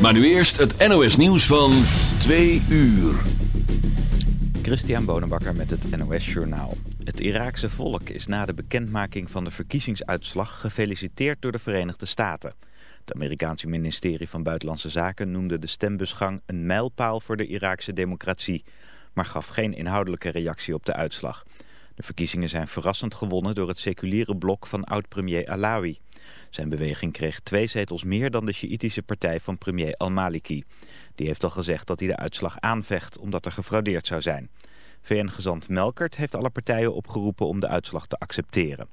Maar nu eerst het NOS nieuws van 2 uur. Christian Bonenbakker met het NOS Journaal. Het Iraakse volk is na de bekendmaking van de verkiezingsuitslag gefeliciteerd door de Verenigde Staten. Het Amerikaanse ministerie van Buitenlandse Zaken noemde de stembusgang een mijlpaal voor de Iraakse democratie, maar gaf geen inhoudelijke reactie op de uitslag. De verkiezingen zijn verrassend gewonnen door het seculiere blok van oud-premier Alawi. Zijn beweging kreeg twee zetels meer dan de Sjiïtische partij van premier al-Maliki. Die heeft al gezegd dat hij de uitslag aanvecht omdat er gefraudeerd zou zijn. VN-gezant Melkert heeft alle partijen opgeroepen om de uitslag te accepteren.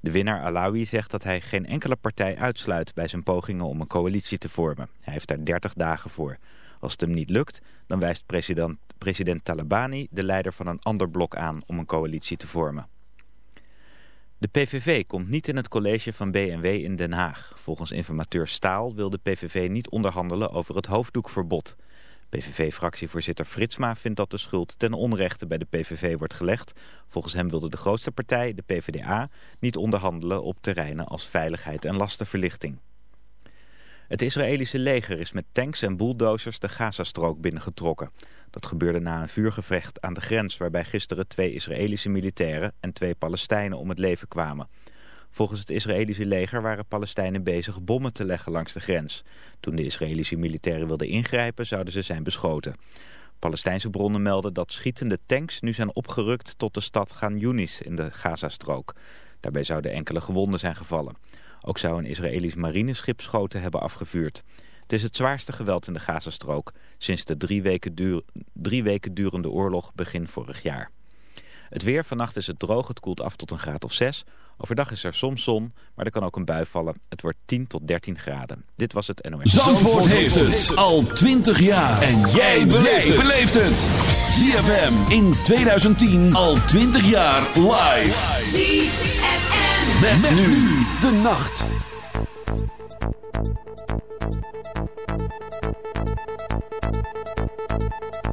De winnaar Alawi zegt dat hij geen enkele partij uitsluit bij zijn pogingen om een coalitie te vormen. Hij heeft daar 30 dagen voor. Als het hem niet lukt, dan wijst president, president Talabani de leider van een ander blok aan om een coalitie te vormen. De PVV komt niet in het college van BNW in Den Haag. Volgens informateur Staal wil de PVV niet onderhandelen over het hoofddoekverbod. PVV-fractievoorzitter Fritsma vindt dat de schuld ten onrechte bij de PVV wordt gelegd. Volgens hem wilde de grootste partij, de PvdA, niet onderhandelen op terreinen als veiligheid en lastenverlichting. Het Israëlische leger is met tanks en bulldozers de Gazastrook binnengetrokken. Dat gebeurde na een vuurgevecht aan de grens waarbij gisteren twee Israëlische militairen en twee Palestijnen om het leven kwamen. Volgens het Israëlische leger waren Palestijnen bezig bommen te leggen langs de grens. Toen de Israëlische militairen wilden ingrijpen zouden ze zijn beschoten. Palestijnse bronnen melden dat schietende tanks nu zijn opgerukt tot de stad Gan Yunis in de Gazastrook. Daarbij zouden enkele gewonden zijn gevallen. Ook zou een Israëlisch marineschip schoten hebben afgevuurd. Het is het zwaarste geweld in de Gazastrook sinds de drie weken, duur, drie weken durende oorlog begin vorig jaar. Het weer, vannacht is het droog, het koelt af tot een graad of 6. Overdag is er soms zon, maar er kan ook een bui vallen. Het wordt 10 tot 13 graden. Dit was het NOS. Zandvoort, Zandvoort heeft het al 20 jaar. En jij beleeft het. ZFM in 2010 al 20 jaar live. ZFM. Met, met nu de nacht. Thank you.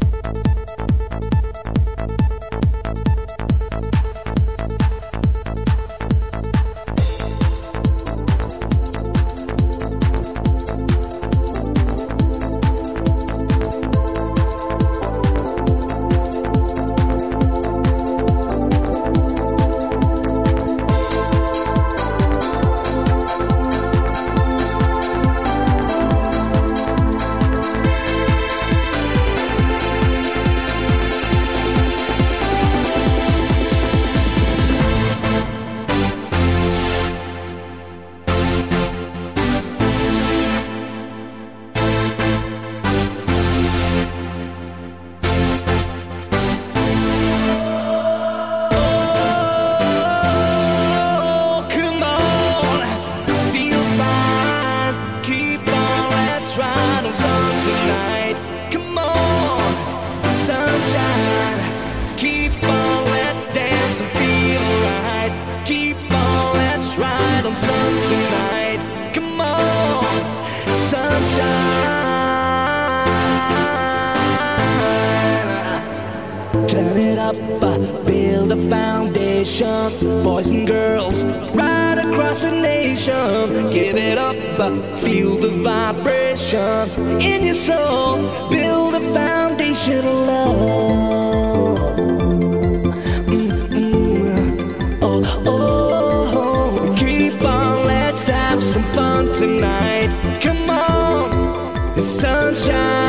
In your soul. Build a foundation of love. Mm-mm. Oh, oh, oh, keep on, let's have some fun tonight. Come on, the sunshine.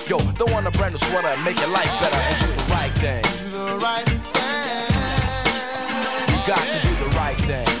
Yo, don't want a brand new sweater and make your life better and do the right thing. Do the right thing. You got to do the right thing.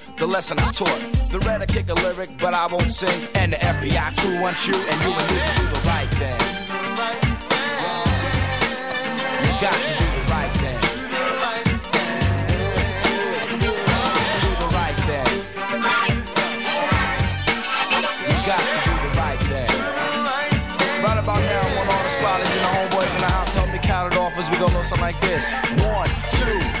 the lesson I taught. The red I kick a lyric, but I won't sing. And the FBI crew wants you, and you and me to do the right thing. You got to do the right thing. Do the right thing. You got to do the right thing. Right about now, I want all the squatters and the homeboys in the house help me count it off as we go something like this. One, two,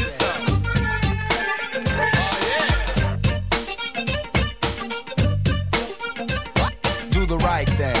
Right thing.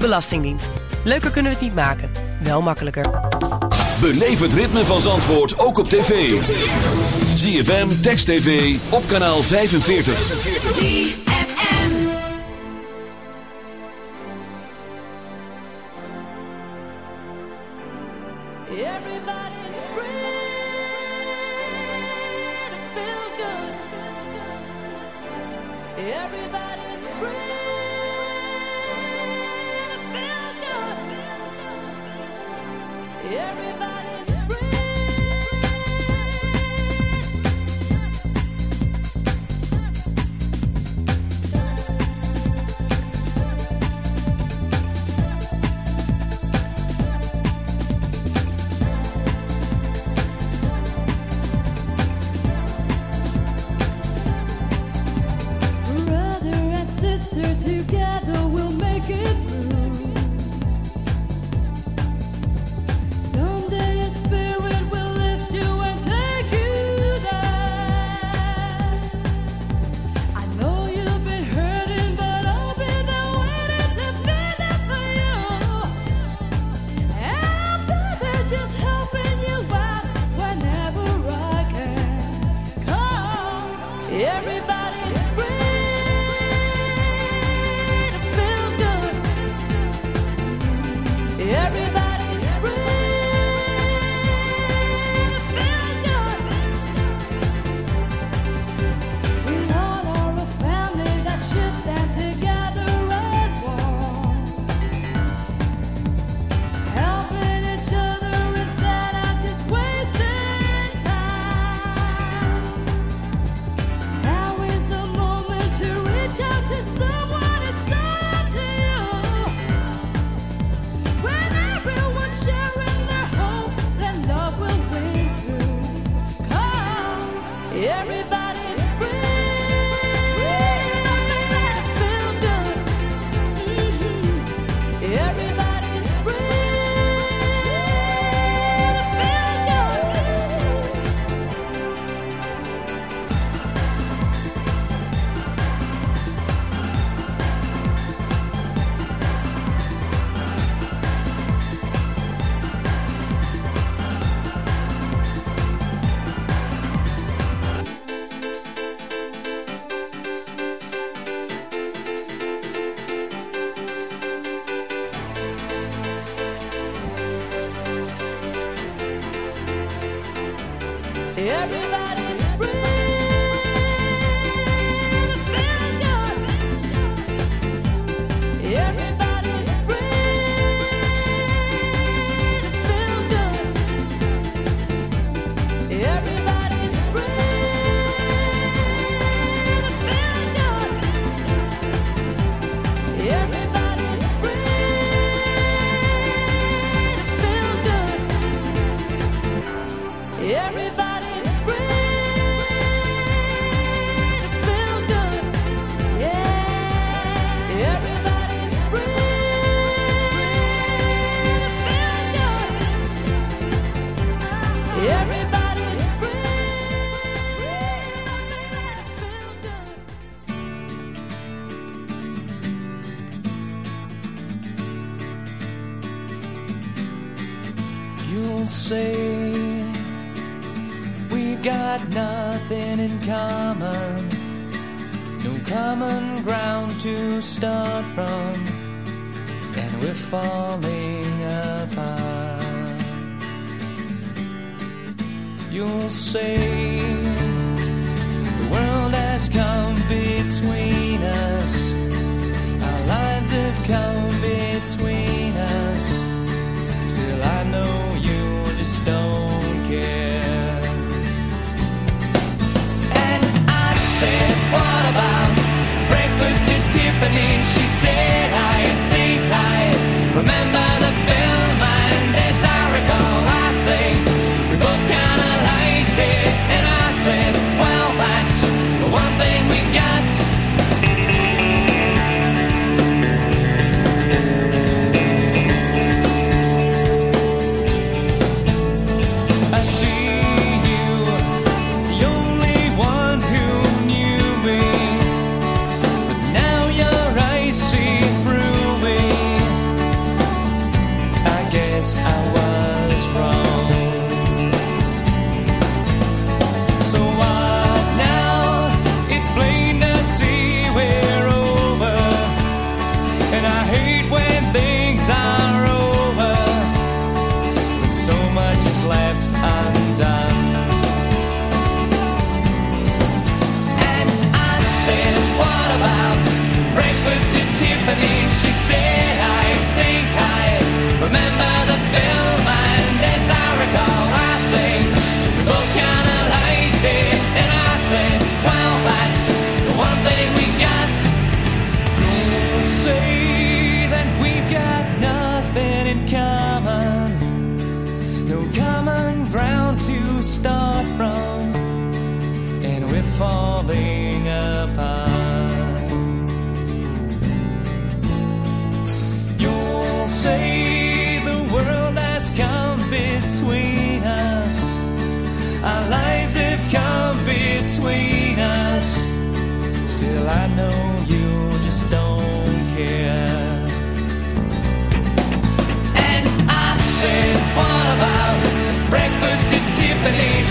Belastingdienst. Leuker kunnen we het niet maken, wel makkelijker. Beleef het ritme van Zandvoort ook op tv. ZFM, Text TV, op kanaal 45. Everybody is free Everybody Tiffany?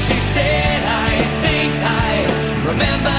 She said, I think I remember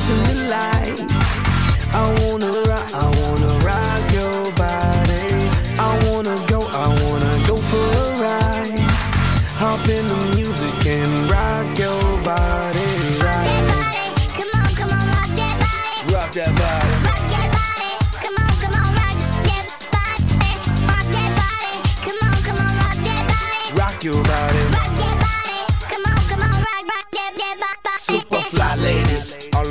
想问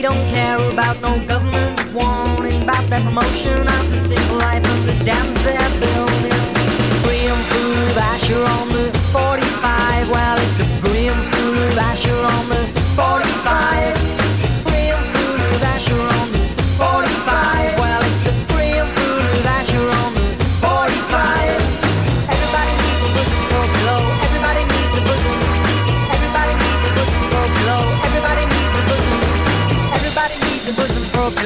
We don't care about no government warning about that promotion of the civil life of the damn they're building. Free and food, ash your own.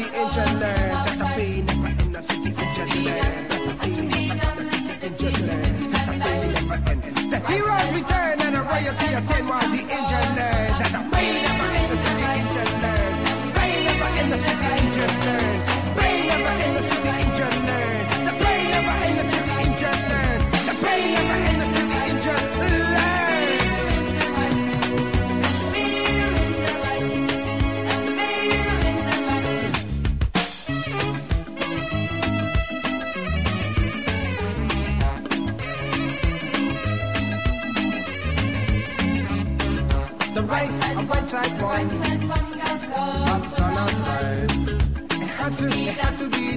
city engineer. That's a pain never end. A city engineer. That's a pain never end. A city engineer. That's a pain never end. The heroes return and a royalty attend while the engineer. That's a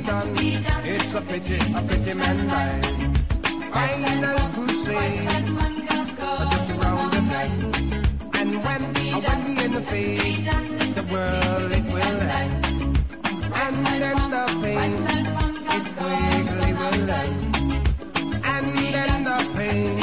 done. It's a pity, a pity man life. Final crusade, just around the bend. And when, uh, when we in the fade, the world it will end. And then the pain, it quickly will end. And then the pain.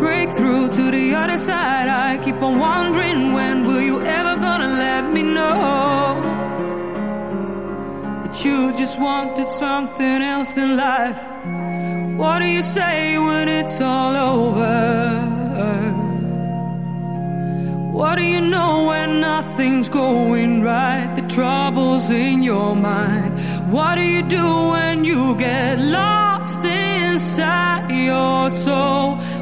break through to the other side. I keep on wondering when will you ever gonna let me know that you just wanted something else than life. What do you say when it's all over? What do you know when nothing's going right? The trouble's in your mind. What do you do when you get lost inside your soul?